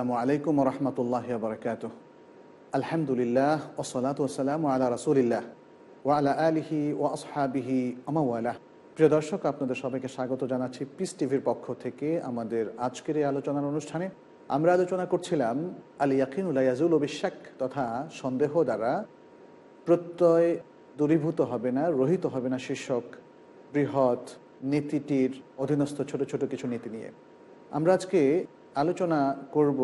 আসসালামু আলাইকুম রহমতুল্লাহ বরকাত আলহামদুলিল্লাহ ওসলাত ওসালাম আলা রসুলিল্লাহ ওয়া আলা আলিহি ও আসহাবিহি আমাওয়ালা প্রিয় দর্শক, আপনাদের সবাইকে স্বাগত জানাচ্ছি পিস টিভির পক্ষ থেকে আমাদের আজকের এই আলোচনার অনুষ্ঠানে। আমরা আলোচনা করছিলাম আলী ইয়াকিনুল্লাহ ইয়াজুল বিশ্বাক তথা সন্দেহ দ্বারা প্রত্যয় দূরীভূত হবে না, রহিত হবে না শীর্ষক বৃহৎ নীতিটির অধীনস্থ ছোট ছোট কিছু নীতি নিয়ে। আমরা আজকে আলোচনা করব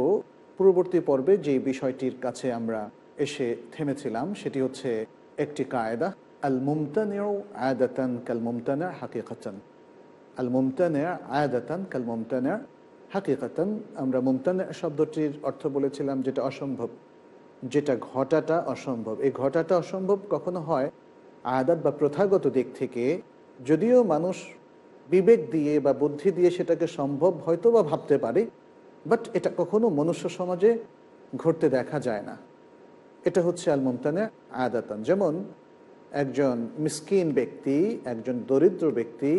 পূর্ববর্তী পর্বে যে বিষয়টির কাছে আমরা এসে থেমেছিলাম, সেটি হচ্ছে একটি কায়দা আল মুমতানেও আয়াদাতান কাল মুমতানা হাকিকাতান। আল মুমতানে আয়াদাতান কাল মুমতানা হাকিকাতান। আমরা মুমতানা শব্দটির অর্থ বলেছিলাম যেটা অসম্ভব, যেটা ঘটাটা অসম্ভব। এই ঘটাটা অসম্ভব কখনো হয় আয়াদাত বা প্রথাগত দিক থেকে, যদিও মানুষ বিবেক দিয়ে বা বুদ্ধি দিয়ে সেটাকে সম্ভব হয়তো বা ভাবতে পারে বাট এটা কখনো মনুষ্য সমাজে ঘটতে দেখা যায় না। এটা হচ্ছে আল মুমতানে আয়াদাতান যেমন একজন মিসকিন ব্যক্তি, একজন দরিদ্র ব্যক্তি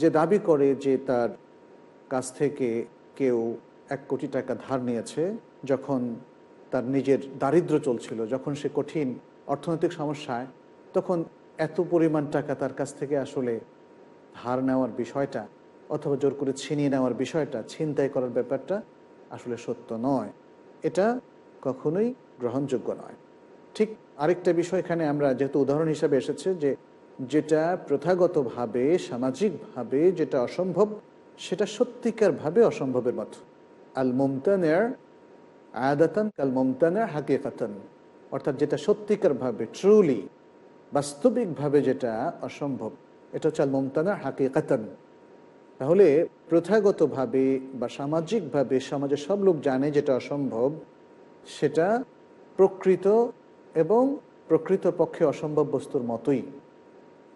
যে দাবি করে যে তার কাছ থেকে কেউ এক কোটি টাকা ধার নিয়েছে যখন তার নিজের দারিদ্র চলছিল, যখন সে কঠিন অর্থনৈতিক সমস্যায়, তখন এত পরিমাণ টাকা তার কাছ থেকে আসলে ধার নেওয়ার বিষয়টা অথবা জোর করে ছিনিয়ে নেওয়ার বিষয়টা, ছিনতাই করার ব্যাপারটা আসলে সত্য নয়। এটা কখনোই গ্রহণযোগ্য নয়। ঠিক আরেকটা বিষয় এখানে আমরা যেহেতু উদাহরণ হিসাবে এসেছে যে যেটা প্রথাগতভাবে, সামাজিকভাবে যেটা অসম্ভব, সেটা সত্যিকারভাবে অসম্ভবের মতো। আল মুমতানের আয়াদাতান কাল মুমতানের হাকিকাতান। অর্থাৎ যেটা সত্যিকারভাবে ট্রুলি বাস্তবিকভাবে যেটা অসম্ভব, এটা হচ্ছে আল মুমতানা হাকিকাতান। তাহলে প্রথাগতভাবে বা সামাজিকভাবে সমাজের সব লোক জানে যেটা অসম্ভব, সেটা প্রকৃত এবং প্রকৃত পক্ষে অসম্ভব বস্তুর মতোই।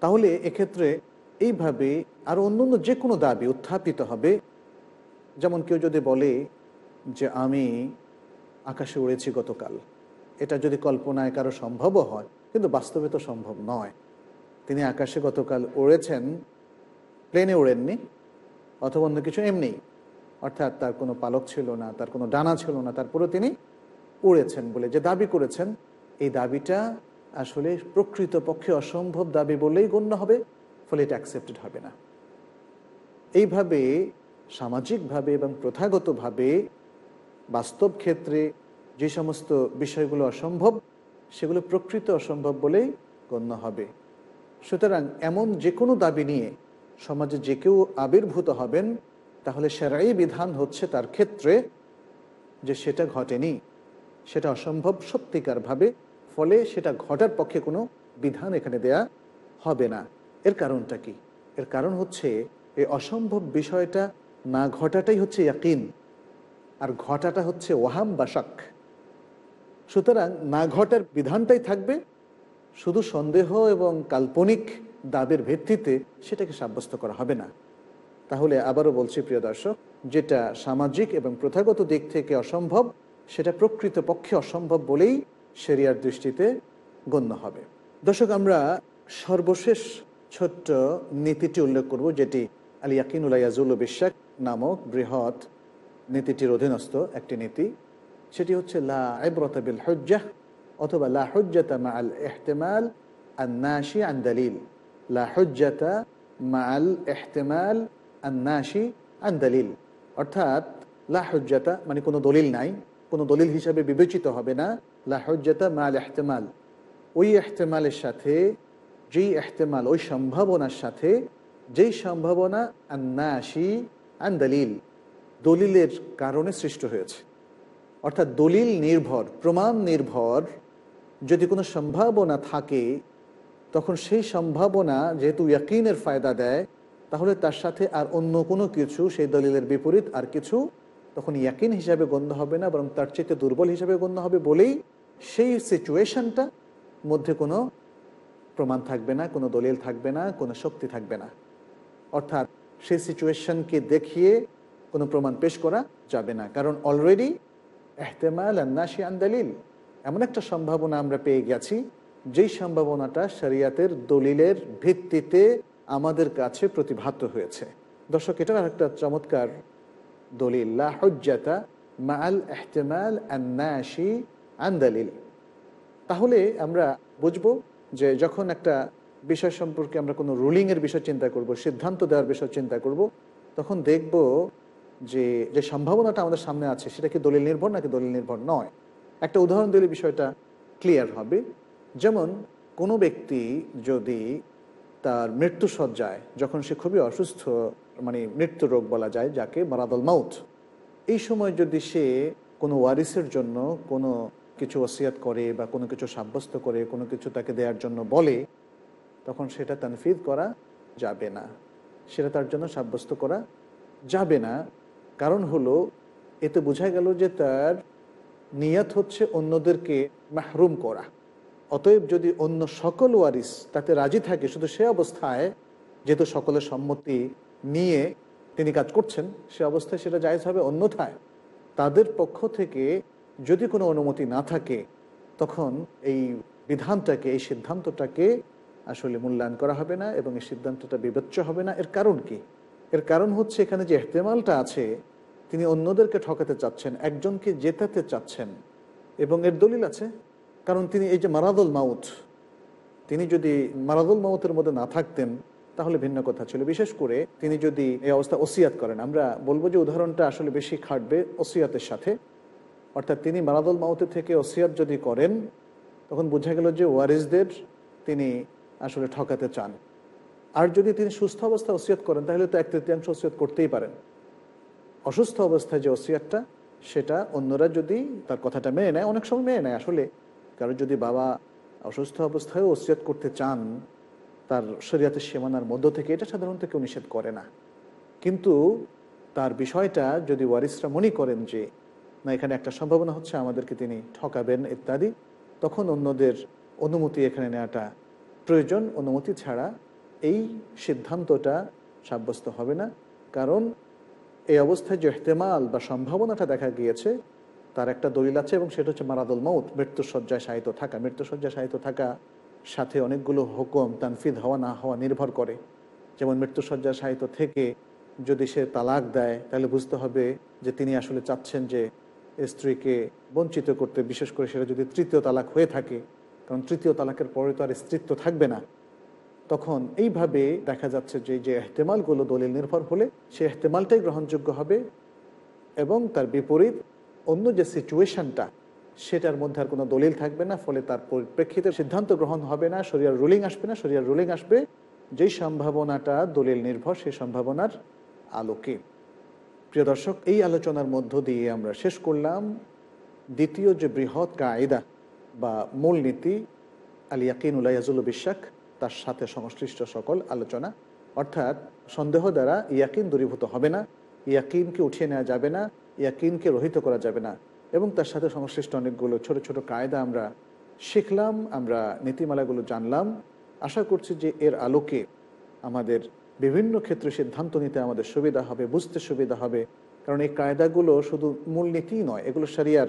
তাহলে এক্ষেত্রে এইভাবে আর অন্য অন্য যে কোনো দাবি উত্থাপিত হবে। যেমন কেউ যদি বলে যে, আমি আকাশে উড়েছি গতকাল। এটা যদি কল্পনায় কারও সম্ভবও হয়, কিন্তু বাস্তবে তো সম্ভব নয়। তিনি আকাশে গতকাল উড়েছেন, প্লেনে উড়েননি। অথবা অন্য কিছু এমনি। অর্থাৎ তার কোনো পালক ছিল না, তার কোনো ডানা ছিল না, তারপরেও তিনি উড়েছেন বলে যে দাবি করেছেন, এই দাবিটা আসলে প্রকৃত পক্ষে অসম্ভব দাবি বলেই গণ্য হবে, ফলে এটা অ্যাকসেপ্টেড হবে না। এইভাবে, সামাজিকভাবে এবং প্রথাগতভাবে বাস্তব ক্ষেত্রে যে সমস্ত বিষয়গুলো অসম্ভব, সেগুলো প্রকৃত অসম্ভব বলেই গণ্য হবে। সুতরাং এমন যে কোনো দাবি নিয়ে সমাজে যে কেউ আবির্ভূত হবেন, তাহলে সেরাই বিধান হচ্ছে তার ক্ষেত্রে যে সেটা ঘটেনি। সেটা অসম্ভব সত্যিকারভাবে, ফলে সেটা ঘটার পক্ষে কোনো বিধান এখানে দেয়া হবে না। এর কারণটা কি? এর কারণ হচ্ছে এই অসম্ভব বিষয়টা না ঘটাটাই হচ্ছে ইয়াকিন, আর ঘটাটা হচ্ছে ওয়াহাম বা শাক। সুতরাং না ঘটার বিধানটাই থাকবে, শুধু সন্দেহ এবং কাল্পনিক দাবের ভিত্তিতে সেটাকে সাব্যস্ত করা হবে না। তাহলে আবারও বলছি, প্রিয় দর্শক, যেটা সামাজিক এবং প্রথাগত দিক থেকে অসম্ভব, সেটা প্রকৃত পক্ষে অসম্ভব বলেই সেরিয়ার দৃষ্টিতে গণ্য হবে। দর্শক, আমরা সর্বশেষ ছোট্ট নীতিটি উল্লেখ করব, যেটি আলী ইয়াকিনুল্লাহ বিশ্বাস নামক বৃহৎ নীতিটির অধীনস্থ একটি নীতি। সেটি হচ্ছে, লা ইবরত বিল হুজ্জাহ অথবা লা হুজ্জাতা মা আল এহতেমাল আন্নাশি আন দালিল লা হুজ্জাতা মা আল ইহতেমাল আন্নাশি আন দালিল। অর্থাৎ মানে কোনো দলিল নাই, কোনো দলিল হিসাবে বিবেচিত হবে না, লা হুজ্জাতা মা আল ওই এহতেমালের সাথে, যেই এহতেমাল ওই সম্ভাবনার সাথে, যেই সম্ভাবনা আন্নাশি আন দালিল দলিলের কারণে সৃষ্ট হয়েছে। অর্থাৎ দলিল নির্ভর, প্রমাণ নির্ভর, যদি কোনো সম্ভাবনা থাকে তখন সেই সম্ভাবনা যেহেতু ইয়াকিনের ফায়দা দেয়, তাহলে তার সাথে আর অন্য কোনো কিছু সেই দলিলের বিপরীত আর কিছু তখন ইয়াকিন হিসাবে গণ্য হবে না, বরং তার চেয়ে দুর্বল হিসাবে গণ্য হবে বলেই সেই সিচুয়েশনটা মধ্যে কোনো প্রমাণ থাকবে না, কোনো দলিল থাকবে না, কোনো শক্তি থাকবে না। অর্থাৎ সেই সিচুয়েশনকে দেখিয়ে কোনো প্রমাণ পেশ করা যাবে না। কারণ অলরেডি এহতেমাল আন্নাশি আন্দালিল এমন একটা সম্ভাবনা আমরা পেয়ে গেছি যেই সম্ভাবনাটা শরিয়াতের দলিলের ভিত্তিতে আমাদের কাছে প্রতিভাত হয়েছে। দর্শক এটার একটা চমৎকার দলিল। লা মাল এহতেমাল আন্নাশি আন্দালিল তাহলে আমরা বুঝব যে যখন একটা বিষয় সম্পর্কে আমরা কোনো রুলিংয়ের বিষয় চিন্তা করব, সিদ্ধান্ত দেওয়ার বিষয় চিন্তা করব, তখন দেখব যে যে সম্ভাবনাটা আমাদের সামনে আছে, সেটা কি দলিল নির্ভর নাকি দলিল নির্ভর নয়? একটা উদাহরণ দিলে বিষয়টা ক্লিয়ার হবে। যেমন, কোনো ব্যক্তি যদি তার মৃত্যু সজ্জায়, যখন সে খুবই অসুস্থ মানে মৃত্যু রোগ বলা যায় যাকে, মারাদল মাউথ এই সময় যদি সে কোনো ওয়ারিসের জন্য কোনো কিছু ওসিয়াত করে বা কোনো কিছু সাব্যস্ত করে, কোনো কিছু তাকে দেওয়ার জন্য বলে, তখন সেটা তানফিদ করা যাবে না। সেটা তার জন্য সাব্যস্ত করা যাবে না। কারণ হলো, এতে বোঝা গেল যে তার নিয়াত হচ্ছে অন্যদেরকে মাহরুম করা। অতএব যদি অন্য সকল ওয়ারিস তাতে রাজি থাকে শুধু সে অবস্থায়, যেহেতু সকলের সম্মতি নিয়ে তিনি কাজ করছেন, সে অবস্থায় সেটা জায়জ হবে। অন্যথায় তাদের পক্ষ থেকে যদি কোনো অনুমতি না থাকে, তখন এই বিধানটাকে, এই সিদ্ধান্তটাকে আসলে মূল্যায়ন করা হবে না এবং এই সিদ্ধান্তটা বিবেচ্য হবে না। এর কারণ কি? এর কারণ হচ্ছে এখানে যে এহতেমালটা আছে, তিনি অন্যদেরকে ঠকাতে চাচ্ছেন, একজনকে জেতাতে চাচ্ছেন, এবং এর দলিল আছে? কারণ তিনি এই যে মারাদুল মাউথ তিনি যদি মারাদুল মাউতের মধ্যে না থাকতেন, তাহলে ভিন্ন কথা ছিল। বিশেষ করে তিনি যদি এই অবস্থা ওসিয়াত করেন, আমরা বলব যে উদাহরণটা আসলে বেশি খাটবে ওসিয়াতের সাথে। অর্থাৎ তিনি মারাদুল মাউতের থেকে ওসিয়াত যদি করেন, তখন বোঝা গেল যে ওয়ারিসদের তিনি আসলে ঠকাতে চান। আর যদি তিনি সুস্থ অবস্থায় ওসিয়ত করেন, তাহলে তো এক তৃতীয়াংশ ওসিয়ত করতেই পারেন। অসুস্থ অবস্থায় যে ওসিয়াতটা, সেটা অন্যরা যদি তার কথাটা মেনে নেয়, অনেক সময় মেনে নেয় আসলে। কারও যদি বাবা অসুস্থ অবস্থায় ওসিয়াত করতে চান, তার শরীয়তের সীমানার মধ্য থেকে এটা সাধারণত কেউ নিষেধ করে না। কিন্তু তার বিষয়টা যদি ওয়ারিসরা মনে করেন যে, না, এখানে একটা সম্ভাবনা হচ্ছে, আমাদেরকে তিনি ঠকাবেন, ইত্যাদি, তখন অন্যদের অনুমতি এখানে নেওয়াটা প্রয়োজন। অনুমতি ছাড়া এই সিদ্ধান্তটা সাব্যস্ত হবে না। কারণ এই অবস্থায় যে এহতেমাল বা সম্ভাবনাটা দেখা গিয়েছে তার একটা দলিল আছে এবং সেটা হচ্ছে মারাদুল মৌত মৃত্যুসজ্জায় সাহিত্য থাকা। মৃত্যুসজ্জায় সাহিত্য থাকা সাথে অনেকগুলো হুকুম, তানফিদ হওয়া না হওয়া নির্ভর করে। যেমন মৃত্যুসজ্জার সাহিত্য থেকে যদি সে তালাক দেয়, তাহলে বুঝতে হবে যে তিনি আসলে চাচ্ছেন যে স্ত্রীকে বঞ্চিত করতে, বিশেষ করে সেটা যদি তৃতীয় তালাক হয়ে থাকে, কারণ তৃতীয় তালাকের পরে তো আর স্ত্রীত্ব থাকবে না। তখন এইভাবে দেখা যাচ্ছে যে যে এহতেমালগুলো দলিল নির্ভর হলে সে এহতেমালটাই গ্রহণযোগ্য হবে এবং তার বিপরীত অন্য যে সিচুয়েশনটা সেটার মধ্যে আর কোনো দলিল থাকবে না, ফলে তার পরিপ্রেক্ষিতে সিদ্ধান্ত গ্রহণ হবে না, শরিয়ার রুলিং আসবে না, শরিয়ার রুলিং আসবে যেই সম্ভাবনাটা দলিল নির্ভর, সেই সম্ভাবনার আলোকে। প্রিয় দর্শক, এই আলোচনার মধ্য দিয়ে আমরা শেষ করলাম দ্বিতীয় যে বৃহৎ কায়দা বা মূলনীতি, আল ইয়াকিন উলাইয়াজুল বিশ্বাক তার সাথে সংশ্লিষ্ট সকল আলোচনা। অর্থাৎ সন্দেহ দ্বারা ইয়াকিন দূরীভূত হবে না, ইয়াকিনকে উঠিয়ে নেওয়া যাবে না ইয়াকিনকে রহিত করা যাবে না। এবং তার সাথে সংশ্লিষ্ট অনেকগুলো ছোট ছোট কায়দা আমরা শিখলাম, আমরা নীতিমালাগুলো জানলাম। আশা করছি যে এর আলোকে আমাদের বিভিন্ন ক্ষেত্রে সিদ্ধান্ত নিতে আমাদের সুবিধা হবে, বুঝতে সুবিধা হবে। কারণ এই কায়দাগুলো শুধু মূলনীতিই নয়, এগুলো সারিয়ার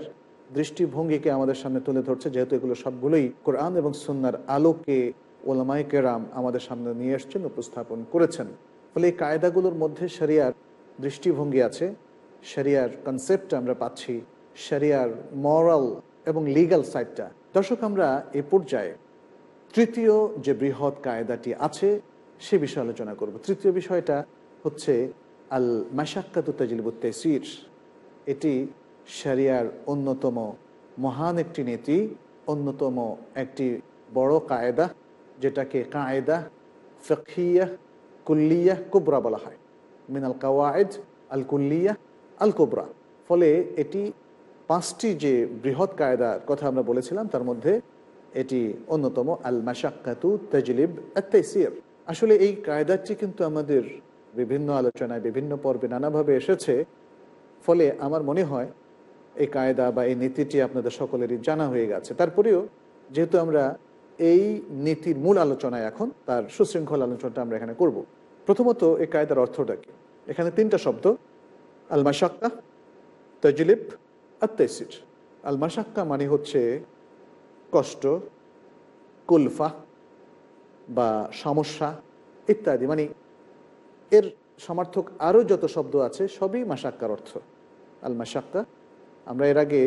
দৃষ্টিভঙ্গিকে আমাদের সামনে তুলে ধরছে, যেহেতু এগুলো সবগুলোই কোরআন এবং সুন্নার আলোকে ওলামাই কেরাম আমাদের সামনে নিয়ে এসছেন, উপস্থাপন করেছেন। ফলে এই কায়দাগুলোর মধ্যে সারিয়ার দৃষ্টিভঙ্গি আছে। শরিয়ার কনসেপ্ট আমরা পাচ্ছি, শরিয়ার মরাল এবং লিগ্যাল সাইডটা দর্শক, আমরা এ পর্যায়ে তৃতীয় যে বৃহৎ কায়দাটি আছে, সে বিষয়ে আলোচনা করব। তৃতীয় বিষয়টা হচ্ছে আল মাসাক্কাতু তাজিলবুত তেসির এটি শরিয়ার অন্যতম মহান একটি নীতি, অন্যতম একটি বড় কায়দা, যেটাকে কায়দা ফিয়া কুল্লিয়া, কুবরা বলা হয়। মিনাল কাওয়ায়দ আল কুল্লিয়া আল কুবরা ফলে এটি পাঁচটি যে বৃহৎ কায়দার কথা আমরা বলেছিলাম, তার মধ্যে এটি অন্যতম আল মাসাক্কাতু তাজলিব আত্মাইসির আসলে এই কায়দাটি কিন্তু আমাদের বিভিন্ন আলোচনায়, বিভিন্ন পর্বে নানাভাবে এসেছে। ফলে আমার মনে হয় এই কায়দা বা এই নীতিটি আপনাদের সকলেরই জানা হয়ে গেছে। তারপরেও যেহেতু আমরা এই নীতির মূল আলোচনায় এখন, তার সুশৃঙ্খল আলোচনাটা আমরা এখানে করব। প্রথমত এই কায়দার অর্থটা কি? এখানে তিনটা শব্দ। আল মাসাক্কা তজলিব আর তেসির আল মাসাক্কা মানে হচ্ছে কষ্ট, কুলফা বা সমস্যা ইত্যাদি। মানে এর সমার্থক আরও যত শব্দ আছে, সবই মাসাক্কার অর্থ। আল মাসাক্কা আমরা এর আগে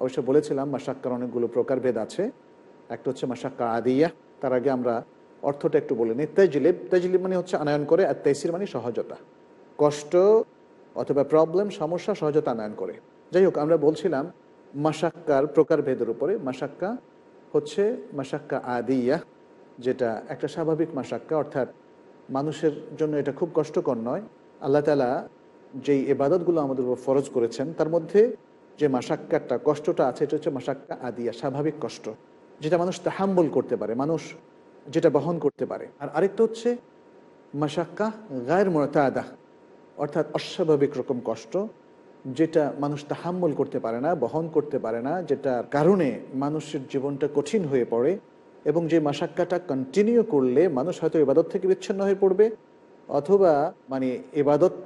অবশ্য বলেছিলাম মাসাক্কার অনেকগুলো প্রকারভেদ আছে। একটা হচ্ছে মাসাক্কা আদিয়া, তার আগে আমরা অর্থটা একটু বলে নিই। তেজলিব তেজলিব মানে হচ্ছে আনায়ন করে, আর তেসির মানে সহজতা। কষ্ট অথবা প্রবলেম সমস্যা সহজতা আনয়ন করে। যাই হোক, আমরা বলছিলাম মাসাক্কার প্রকারভেদের উপরে মাসাক্কা হচ্ছে মাসাক্কা আদিয়া, যেটা একটা স্বাভাবিক মাসাক্কা অর্থাৎ মানুষের জন্য এটা খুব কষ্টকর নয়। আল্লাহ তালা যেই এবাদতগুলো আমাদের উপর ফরজ করেছেন, তার মধ্যে যে মাসাক্কাটা কষ্টটা আছে, এটা হচ্ছে মাসাক্কা আদিয়া, স্বাভাবিক কষ্ট, যেটা মানুষ তাহাম্বল করতে পারে, মানুষ যেটা বহন করতে পারে। আর আরেকটা হচ্ছে মাসাক্কা গায়ের মোতাদা অর্থাৎ অস্বাভাবিক রকম কষ্ট, যেটা মানুষ তাহাম্মল করতে পারে না, বহন করতে পারে না, যেটার কারণে মানুষের জীবনটা কঠিন হয়ে পড়ে এবং যে মাসাক্কাটা কন্টিনিউ করলে মানুষ হয়তো এবাদত থেকে বিচ্ছিন্ন হয়ে পড়বে অথবা মানে এবাদত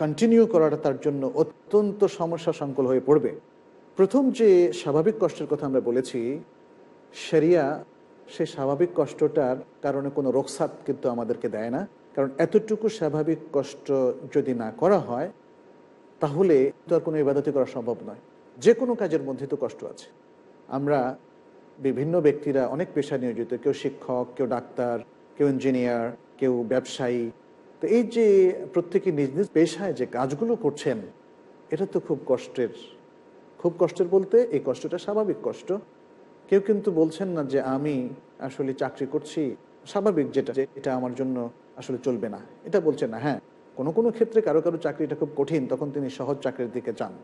কন্টিনিউ করাটা তার জন্য অত্যন্ত সমস্যা সংকুল হয়ে পড়বে। প্রথম যে স্বাভাবিক কষ্টের কথা আমরা বলেছি সেরিয়া সে স্বাভাবিক কষ্টটার কারণে কোনো রোকসাত কিন্তু আমাদেরকে দেয় না। কারণ এতটুকু স্বাভাবিক কষ্ট যদি না করা হয়, তাহলে তো আর কোনো ইবাদতি করা সম্ভব নয়। যে কোনো কাজের মধ্যে তো কষ্ট আছে। আমরা বিভিন্ন ব্যক্তিরা অনেক পেশা নিয়োজিত, কেউ শিক্ষক, কেউ ডাক্তার, কেউ ইঞ্জিনিয়ার, কেউ ব্যবসায়ী। তো এই যে প্রত্যেকে নিজ নিজ পেশায় যে কাজগুলো করছেন, এটা তো খুব কষ্টের। খুব কষ্টের বলতে এই কষ্টটা স্বাভাবিক কষ্ট। কেউ কিন্তু বলছেন না যে, আমি আসলে চাকরি করছি। স্বাভাবিক যেটা এটা আমার জন্য আসলে চলবে না। এটা বলছে না হ্যাঁ। কোনো কোনো ক্ষেত্রে কারও কারও চাকরিটা খুব কঠিন, তখন তিনি সহজ চাকরির দিকে যান।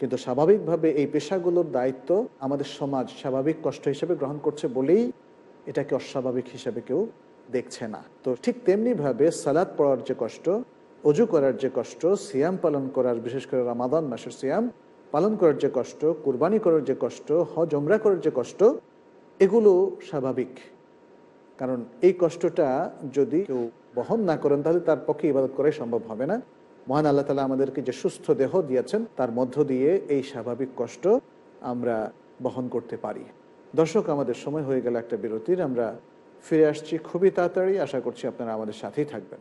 কিন্তু স্বাভাবিকভাবে এই পেশাগুলোর দায়িত্ব আমাদের সমাজ স্বাভাবিক কষ্ট হিসেবে গ্রহণ করছে বলেই এটাকে অস্বাভাবিক হিসেবে কেউ দেখছে না। তো ঠিক তেমনিভাবে সালাদ পড়ার যে কষ্ট, অজু করার যে কষ্ট, সিয়াম পালন করার, বিশেষ করে রামাদান মাসের সিয়াম পালন করার যে কষ্ট, কুরবানি করার যে কষ্ট, হজ ওমরা করার যে কষ্ট, এগুলো স্বাভাবিক। কারণ এই কষ্টটা যদি কেউ বহন না করেন, তাহলে তার পক্ষে ইবাদত করাই সম্ভব হবে না। মহান আল্লাহ তালা আমাদেরকে যে সুস্থ দেহ দিয়েছেন, তার মধ্য দিয়ে এই স্বাভাবিক কষ্ট আমরা বহন করতে পারি। দর্শক, আমাদের সময় হয়ে গেল একটা বিরতির, আমরা ফিরে আসছি খুবই তাড়াতাড়ি। আশা করছি আপনারা আমাদের সাথেই থাকবেন।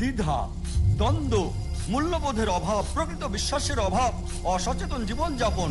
দ্বিধা, দ্বন্দ্ব, মূল্যবোধের অভাব, প্রকৃত বিশ্বাসের অভাব, অসচেতন জীবনযাপন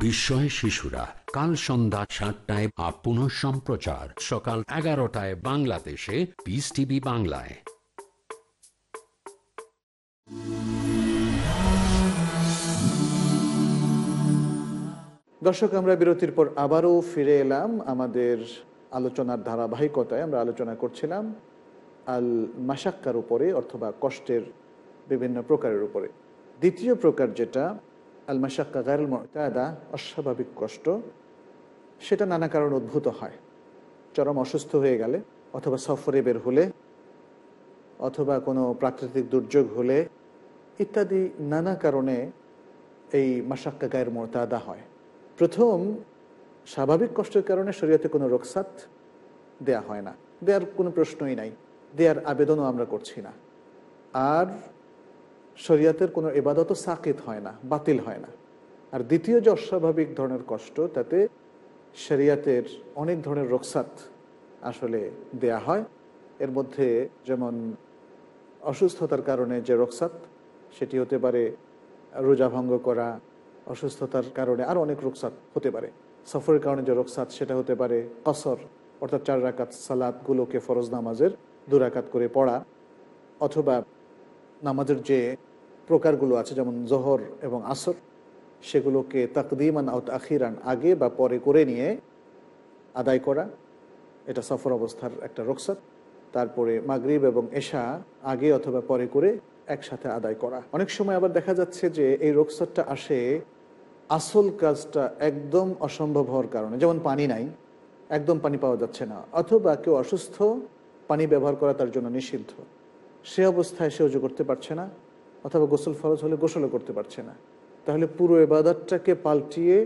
বিস্ময় শিশুরা, কাল সন্ধ্যা সাতটায় আপন সম্প্রচার, সকাল এগারোটায় বাংলাদেশে পিস টিভি বাংলায়। দর্শক, আমরা বিরতির পর আবারও ফিরে এলাম আমাদের আলোচনার ধারাবাহিকতায়। আমরা আলোচনা করছিলাম আল মাসাক্কার উপরে অথবা কষ্টের বিভিন্ন প্রকারের উপরে। দ্বিতীয় প্রকার যেটা আল মাসাক্কা গারুল মতাদা অস্বাভাবিক কষ্ট সেটা নানা কারণ উদ্ভূত হয়। চরম অসুস্থ হয়ে গেলে অথবা সফরে বের হলে অথবা কোনো প্রাকৃতিক দুর্যোগ হলে ইত্যাদি নানা কারণে এই মাসাক্কা গায়ের মোতাদা হয়। প্রথম স্বাভাবিক কষ্টের কারণে শরীয়তে কোনো রোকসাত দেয়া হয় না। দেওয়ার কোনো প্রশ্নই নাই। দেওয়ার আবেদনও আমরা করছি না। আর শরীয়তের কোনো এবাদত সাকিত হয় না, বাতিল হয় না। আর দ্বিতীয় যে অস্বাভাবিক ধরনের কষ্ট, তাতে শরিয়াতের অনেক ধরনের রোকসাত আসলে দেয়া হয়। এর মধ্যে যেমন অসুস্থতার কারণে যে রোকসাত, সেটি হতে পারে রোজা ভঙ্গ করা, অসুস্থতার কারণে আরও অনেক রোকসাত হতে পারে। সফরের কারণে যে রোকসাত, সেটা হতে পারে কসর, অর্থাৎ চার রাকাত সালাদগুলোকে ফরজ নামাজের দু রাকাত করে পড়া, অথবা নামাজের যে প্রকারগুলো আছে, যেমন জোহর এবং আসর, সেগুলোকে তাকদিমান আউত আখিরান আগে বা পরে করে নিয়ে আদায় করা, এটা সফর অবস্থার একটা রোকসাত তারপরে মাগরিব এবং এশা আগে অথবা পরে করে একসাথে আদায় করা। অনেক সময় আবার দেখা যাচ্ছে যে এই রোকসাতটা আসে, আসল কাজটা একদম অসম্ভব হওয়ার কারণে, যেমন পানি নাই, একদম পানি পাওয়া যাচ্ছে না, অথবা কেউ অসুস্থ, পানি ব্যবহার করা তার জন্য নিষিদ্ধ। সে অবস্থায় সে উজু করতে পারছে না, অথবা গোসল ফরজ হলে গোসলও করতে পারছে না। তাহলে পুরো এবাদতটাকে পাল্টিয়ে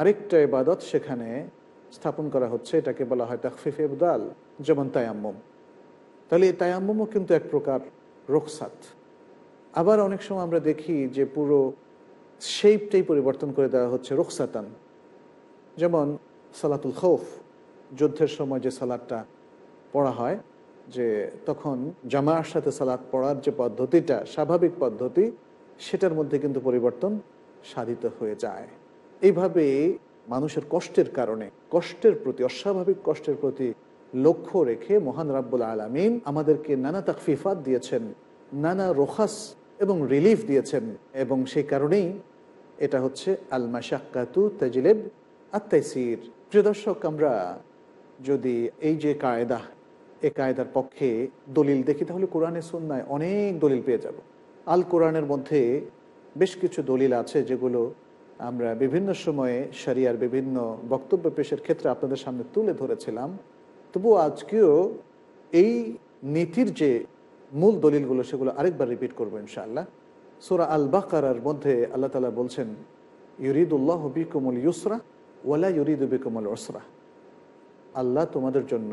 আরেকটা এবাদত সেখানে স্থাপন করা হচ্ছে, এটাকে বলা হয় তাকফিফ এবদাল যেমন তায়াম্মম। তাহলে এই তায়াম্মমও কিন্তু এক প্রকার রোকসাত আবার অনেক সময় আমরা দেখি যে পুরো শেপটাই পরিবর্তন করে দেওয়া হচ্ছে রোকসাতান যেমন সালাতুল খৌফ, যুদ্ধের সময় যে সালাদটা পড়া হয় যে তখন জামার সাথে সালাদ পড়ার যে পদ্ধতিটা, স্বাভাবিক পদ্ধতি, সেটার মধ্যে কিন্তু পরিবর্তন সাধিত হয়ে যায়। এইভাবে মানুষের কষ্টের কারণে, কষ্টের প্রতি, অস্বাভাবিক কষ্টের প্রতি লক্ষ্য রেখে মহান রাব্বুল আলমিন আমাদেরকে নানা তাকফিফাত দিয়েছেন, নানা রোখাস এবং রিলিফ দিয়েছেন এবং সেই কারণেই এটা হচ্ছে আল মাসাক্কাতু তাজিলেব আত্মাইসির প্রিয় দর্শক, আমরা যদি এই যে কায়দা এ কায়দার পক্ষে দলিল দেখি, তাহলে কোরআনে সুন্নায় অনেক দলিল পেয়ে যাব। আল কোরআনের মধ্যে বেশ কিছু দলিল আছে যেগুলো আমরা বিভিন্ন সময়ে শরিয়ার বিভিন্ন বক্তব্য পেশের ক্ষেত্রে আপনাদের সামনে তুলে ধরেছিলাম। তবু আজকেও এই নীতির যে মূল দলিলগুলো, সেগুলো আরেকবার রিপিট করব ইনশাআল্লাহ। সোরা আল বাকারার মধ্যে আল্লাহ তালা বলছেন, ইউরিদুল্লাহ বিকুমুল ইউসরা ওয়ালা ইউরিদু বিকুমুল ওসরা আল্লাহ তোমাদের জন্য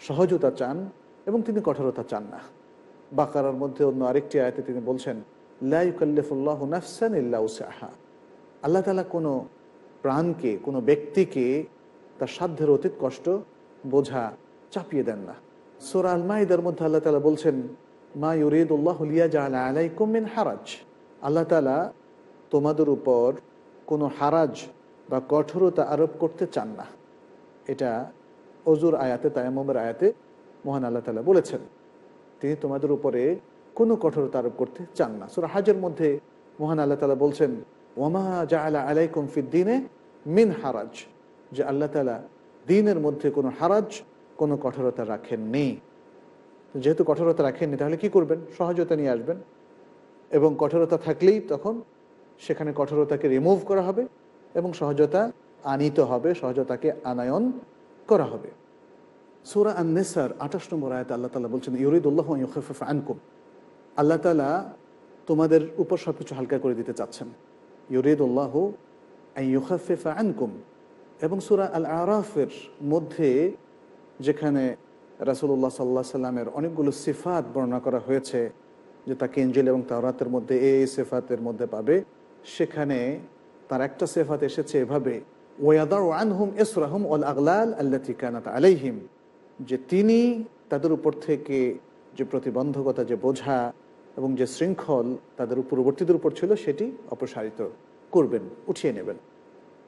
সহজতা চান এবং তিনি কঠোরতা চান না। বাকারার মধ্যে অন্য আরেকটি আয়তে তিনি বলছেন লাইকাল্লিফুল্লাহ আল্লাহ তালা কোনো প্রাণকে, কোনো ব্যক্তিকে তার সাধ্যের অতীত কষ্ট বোঝা চাপিয়ে দেন না। সোরা আল মাইদার মধ্যে আল্লাহ তালা বলছেন, মা ইউরিদুল্লাহ লিয়া জালা আলাইকুম মিন হারাজ। আল্লাহ তালা তোমাদের উপর কোনো হারাজ বা কঠোরতা আরোপ করতে চান না। এটা অজুর আয়াতে তায়ামের আয়াতে মহান আল্লাহ তালা বলেছেন, তিনি তোমাদের উপরে কোনো কঠোরতা আরোপ করতে চান না। সুরা হাজের মধ্যে মহান আল্লাহ তালা বলছেন ওমা জা আলা আলাইকুম ফিদ্দিনে মিন হারাজ যে আল্লাহ তালা দিনের মধ্যে কোনো হারাজ, কোনো কঠোরতা রাখেননি। যেহেতু কঠোরতা রাখেননি, তাহলে কি করবেন? সহজতা নিয়ে আসবেন। এবং কঠোরতা থাকলেই তখন সেখানে কঠোরতাকে রিমুভ করা হবে এবং সহজতা আনিত হবে, সহজতাকে আনায়ন করা হবে। সুরা আন্নেসার আঠাশ নম্বর আয়তে আল্লাহ তালা বলছেন, ইউরিদুল্লাহ ইউখফিফ আনকুম। আল্লাহ তালা তোমাদের উপর সব কিছু হালকা করে দিতে চাচ্ছেন। ইউরিদুল্লাহ ইউখফিফ আনকুম। এবং সুরা আল আরাফের মধ্যে যেখানে রাসুল্লাহ সাল্লাহ সাল্লামের অনেকগুলো সিফাত বর্ণনা করা হয়েছে, যে তাকে ইঞ্জিল এবং তাওরাতের মধ্যে এই সিফাতের মধ্যে পাবে, সেখানে তার একটা সেফাত এসেছে এভাবে অল আগলাল আলাইহিম যে তিনি তাদের উপর থেকে যে প্রতিবন্ধকতা, যে বোঝা এবং যে শৃঙ্খল তাদের পূর্ববর্তীদের উপর ছিল, সেটি অপসারিত করবেন, উঠিয়ে নেবেন।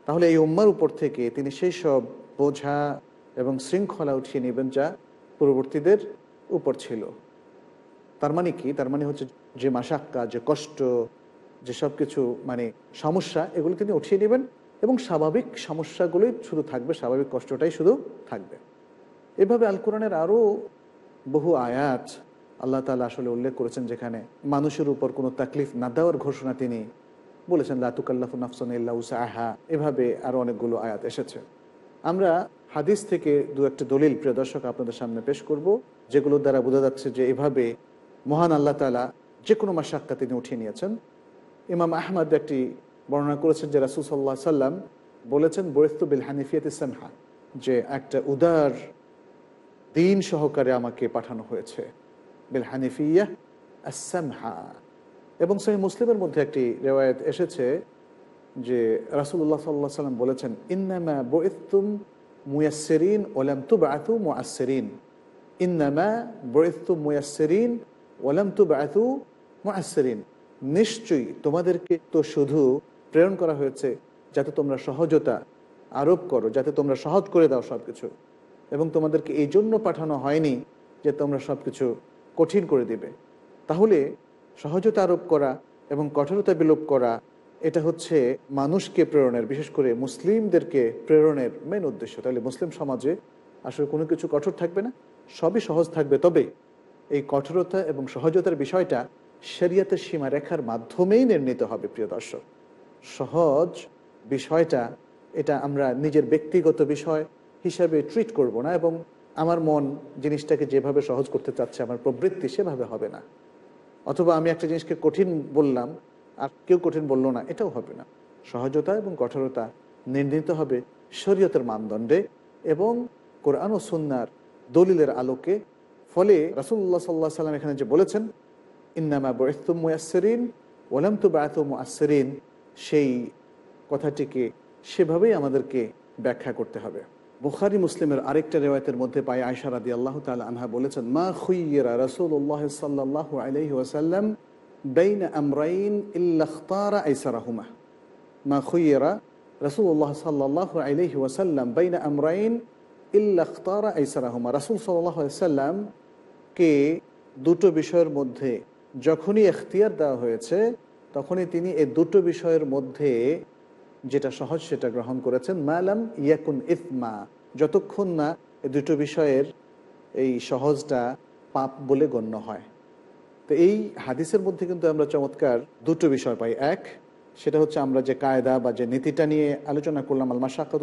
তাহলে এই উম্মার উপর থেকে তিনি সেই সব বোঝা এবং শৃঙ্খলা উঠিয়ে নেবেন যা পূর্ববর্তীদের উপর ছিল। তার মানে কি? তার মানে হচ্ছে যে মাসাক্কা যে কষ্ট, যে সব কিছু মানে সমস্যা, এগুলো তিনি উঠিয়ে নেবেন। এবং স্বাভাবিক সমস্যাগুলোই শুধু থাকবে, স্বাভাবিক কষ্টটাই শুধু থাকবে। এভাবে আল কোরআনের আরও বহু আয়াত আল্লাহ তালা আসলে উল্লেখ করেছেন, যেখানে মানুষের উপর কোনো তাকলিফ না দেওয়ার ঘোষণা তিনি বলেছেন লাতুকাল্লাফু নাফসন আহা এভাবে আরও অনেকগুলো আয়াত এসেছে। আমরা হাদিস থেকে দু একটা দলিল, প্রিয় দর্শক, আপনাদের সামনে পেশ করব, যেগুলোর দ্বারা বোঝা যাচ্ছে যে এভাবে মহান আল্লাহ তালা যে কোনো মাসাক্কা তিনি উঠিয়ে নিয়েছেন। ইমাম আহমদ একটি বর্ণনা করেছেন যে রাসুল সাল্লাহ সাল্লাম বলেছেন বরিস্তু বিল হানিফিয়াত ইসামহা যে একটা উদার দিন সহকারে আমাকে পাঠানো হয়েছে। বিল হানিফিয়া আসামহা এবং সেই মুসলিমের মধ্যে একটি রেওয়ায়ত এসেছে যে রাসুল্লাহ সাল্লাহ সাল্লাম বলেছেন, ইন্নামা বইতুম মুয়াসেরিন ওলাম তু বাতু মুআসেরিন ইন্নামা বইতু মুয়াসেরিন ওলাম তু বাতু মুআসেরিন নিশ্চয়ই তোমাদেরকে তো শুধু প্রেরণ করা হয়েছে যাতে তোমরা সহজতা আরোপ করো, যাতে তোমরা সহজ করে দাও সব কিছু এবং তোমাদেরকে এই জন্য পাঠানো হয়নি যে তোমরা সব কিছু কঠিন করে দিবে। তাহলে সহজতা আরোপ করা এবং কঠোরতা বিলোপ করা, এটা হচ্ছে মানুষকে প্রেরণের, বিশেষ করে মুসলিমদেরকে প্রেরণের মেন উদ্দেশ্য। তাহলে মুসলিম সমাজে আসলে কোনো কিছু কঠোর থাকবে না, সবই সহজ থাকবে। তবে এই কঠোরতা এবং সহজতার বিষয়টা শরিয়াতের সীমারেখার মাধ্যমেই নির্ণীত হবে, প্রিয় দর্শক। সহজ বিষয়টা, এটা আমরা নিজের ব্যক্তিগত বিষয় হিসাবে ট্রিট করব না এবং আমার মন জিনিসটাকে যেভাবে সহজ করতে চাচ্ছে, আমার প্রবৃত্তি সেভাবে হবে না। অথবা আমি একটা জিনিসকে কঠিন বললাম, আর কেউ কঠিন বলল না, এটাও হবে না। সহজতা এবং কঠোরতা নির্ণীত হবে শরীয়তের মানদণ্ডে এবং কোরআন ও সন্ন্যার দলিলের আলোকে। ফলে রাসুল্লাহ সাল্লাহ সাল্লাম এখানে যে বলেছেন, ইন্নামা বয়স্তুম মুয়াসরিন ওলাম তু বায়তুম আসরিন সেই কথাটিকে সেভাবেই আমাদেরকে ব্যাখ্যা করতে হবে। বুখারি মুসলিমের আরেকটা রেওয়ায়তের মধ্যে পাই আয়সা রাদি আল্লাহ তাল আনহা বলেছেন, মা খুইয়েরা রসুল্লাহ সাল্লাহ আলহি ওয়াসাল্লাম বেইন আমরাইন ইল্লাখতারা আইসারাহুমা। মা খুইয়েরা রসুল্লাহ সাল্লাহ আলহি ওয়াসাল্লাম বেইন আমরাইন ইল্লাখতারা আইসারাহুমা। রসুল সাল্লাহ সাল্লাম কে দুটো বিষয়ের মধ্যে যখনই এখতিয়ার দেওয়া হয়েছে তখনই তিনি এই দুটো বিষয়ের মধ্যে যেটা সহজ সেটা গ্রহণ করেছেন মালাম ইয়াকুন ইফমা, যতক্ষণ না এই দুটো বিষয়ের এই সহজটা পাপ বলে গণ্য হয়। তো এই হাদিসের মধ্যে কিন্তু আমরা চমৎকার দুটো বিষয় পাই। এক, সেটা হচ্ছে আমরা যে কায়দা বা যে নীতিটা নিয়ে আলোচনা করলাম আলমা শাকাত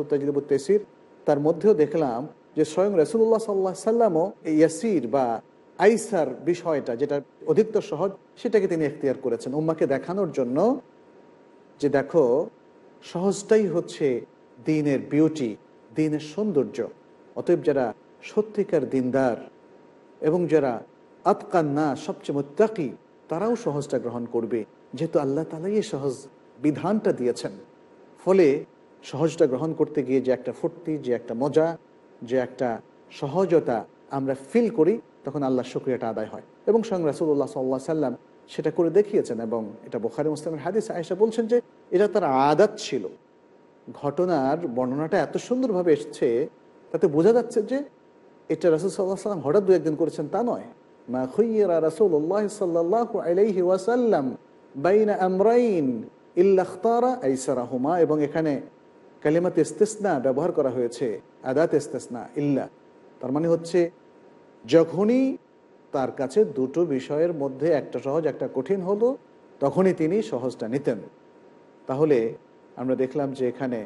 তেসির তার মধ্যেও দেখলাম যে স্বয়ং রসুল্লাহ সাল্লাহ সাল্লামও ইয়াসির বা আইসার বিষয়টা যেটা অধিকতর সহজ, সেটাকে তিনি এখতিয়ার করেছেন উম্মাকে দেখানোর জন্য যে দেখো, সহজটাই হচ্ছে দিনের বিউটি দিনের সৌন্দর্য। অতএব যারা সত্যিকার দিনদার এবং যারা আতকান না, সবচেয়ে মোত্তাকি, তারাও সহজটা গ্রহণ করবে। যেহেতু আল্লাহ তালাই সহজ বিধানটা দিয়েছেন। ফলে সহজটা গ্রহণ করতে গিয়ে যে একটা ফুর্তি, যে একটা মজা, যে একটা সহজতা আমরা ফিল করি তখন আল্লাহ শুক্রিয়াটা আদায় হয়। এবং সঙ্গ রাসুল্লাহ সাল্লাহ সাল্লাম সেটা করে দেখিয়েছেন এবং এটা বোখারি মুসলামের হাদিস আয়েশা বলছেন যে এটা তার আদাত ছিল। ঘটনার বর্ণনাটা এত সুন্দরভাবে এসছে, তাতে বোঝা যাচ্ছে যে এটা রাসুল সাল্লাহ সাল্লাম হঠাৎ দু একদিন করেছেন তা নয়। মা ওয়াসাল্লাম বাইনা এবং এখানে কালিমাত ইস্তেসনা ব্যবহার করা হয়েছে, আদাত ইস্তেসনা, ইল্লা। তার মানে হচ্ছে যখনই তার কাছে দুটো বিষয়ের মধ্যে একটা সহজ, একটা কঠিন হলো, তখনই তিনি সহজটা নিতেন। তাহলে আমরা দেখলাম যে এখানে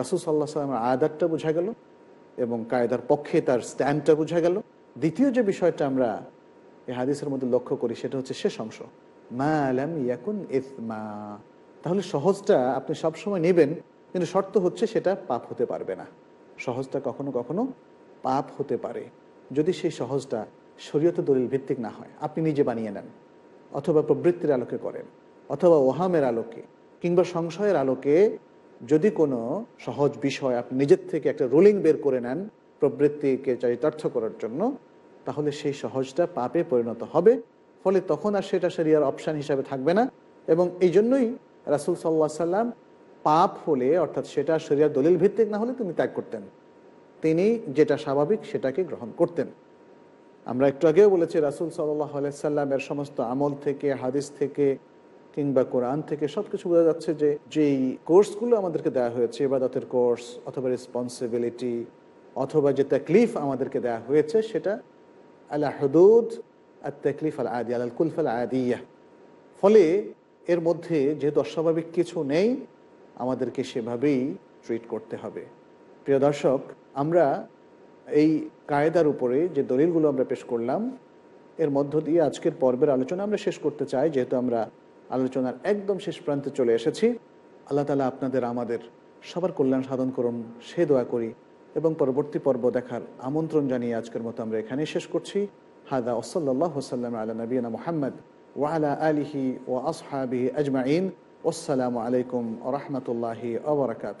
রাসুল সাল্লাহ সাল্লামের আয়াদারটা বোঝা গেল এবং কায়দার পক্ষে তার স্ট্যান্ডটা বোঝা গেল। দ্বিতীয় যে বিষয়টা আমরা এই হাদিসের মধ্যে লক্ষ্য করি, সেটা হচ্ছে শেষ অংশ। মা ইয়াকুন তাহলে সহজটা আপনি সবসময় নেবেন, কিন্তু শর্ত হচ্ছে সেটা পাপ হতে পারবে না। সহজটা কখনো কখনো পাপ হতে পারে। যদি সেই সহজটা শরীয়ত দলিল ভিত্তিক না হয়, আপনি নিজে বানিয়ে নেন। অথবা প্রবৃত্তির আলোকে করেন, অথবা ওহামের আলোকে, কিংবা সংশয়ের আলোকে যদি কোনো সহজ বিষয় আপনি নিজের থেকে একটা রুলিং বের করে নেন প্রবৃত্তিকে চরিতার্থ করার জন্য, তাহলে সেই সহজটা পাপে পরিণত হবে। ফলে তখন আর সেটা সেরিয়ার অপশান হিসাবে থাকবে না। এবং এই জন্যই রাসুল সাল্লাহ সাল্লাম পাপ হলে, অর্থাৎ সেটা শরিয়ার দলিল ভিত্তিক না হলে, তিনি ত্যাগ করতেন। তিনি যেটা স্বাভাবিক সেটাকে গ্রহণ করতেন। আমরা একটু আগেও বলেছি, রাসুল সাল্লাহ সাল্লামের সমস্ত আমল থেকে, হাদিস থেকে কিংবা কোরআন থেকে সব কিছু বোঝা যাচ্ছে যে যেই কোর্সগুলো আমাদেরকে দেওয়া হয়েছে, ইবাদতের কোর্স অথবা রেসপন্সিবিলিটি অথবা যে তাকলিফ আমাদেরকে দেওয়া হয়েছে, সেটা আলা হদুদ আর তাকলিফ আল আদি আল কুলফ আল আদিয়া ফলে এর মধ্যে যেহেতু অস্বাভাবিক কিছু নেই, আমাদেরকে সেভাবেই ট্রিট করতে হবে। প্রিয় দর্শক আমরা এই কায়দার উপরে যে দলিলগুলো আমরা পেশ করলাম, এর মধ্য দিয়ে আজকের পর্বের আলোচনা আমরা শেষ করতে চাই, যেহেতু আমরা আলোচনার একদম শেষ প্রান্তে চলে এসেছি। আল্লাহ তালা আপনাদের, আমাদের সবার কল্যাণ সাধন করুন, সে দোয়া করি এবং পরবর্তী পর্ব দেখার আমন্ত্রণ জানিয়ে আজকের মতো আমরা এখানে শেষ করছি। হাদা ওসল্লাহ ওসাল্লাম আলা নবীনা মোহাম্মদ ওয়ালা আলিহি ও আসহাবিহি আজমাইন। আসসালামু আলাইকুম রহমতুল্লাহি আবরকাত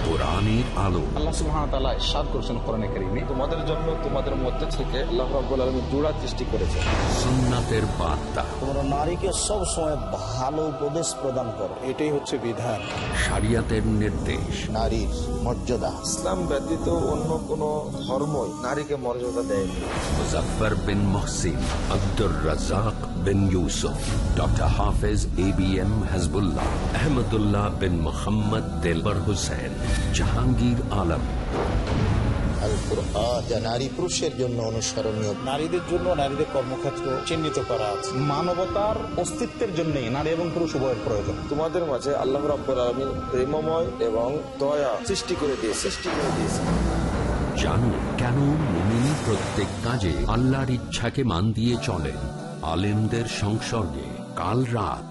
কোরআনের আলো। আল্লাহ সুবহানাহু ওয়া তাআলা ইরশাদ করেছেন কোরআনে কারীমে। তোমাদের জন্য তোমাদের মধ্যে থেকে আল্লাহ রাব্বুল আলামিন জোড়া সৃষ্টি করেছেন। সুন্নাতের বার্তা। তোমরা নারীকে সব সময় ভালো উপদেশ প্রদান করো। এটাই হচ্ছে বিধান। শরিয়াতের নির্দেশ। নারীর মর্যাদা। ইসলাম ব্যতীত অন্য কোন ধর্মই নারীকে মর্যাদা দেয়নি। Bin Mohsin Abdur Razzak bin Yusuf doctor Hafez A B M Hasbullah Ahmadullah bin Mohammad Delwar Hussain. Jahangir Alam. Al Quran যা নারী পুরুষের জন্য অনুসরণীয়। নারীদের জন্য নারীদের কর্মক্ষেত্র চিহ্নিত করা আছে। মানবতার অস্তিত্বের জন্য নারী এবং পুরুষ উভয়ের প্রয়োজন। তোমাদের মাঝে আল্লাহ রাব্বুল আলামিন প্রেমময় এবং দয়া সৃষ্টি করে দিয়ে সৃষ্টি করে দিয়েছে। জানুন কেন মুমিন প্রত্যেক কাজে আল্লাহর ইচ্ছাকে মান দিয়ে চলেন? আলেমদের সংসর্গে কাল রাত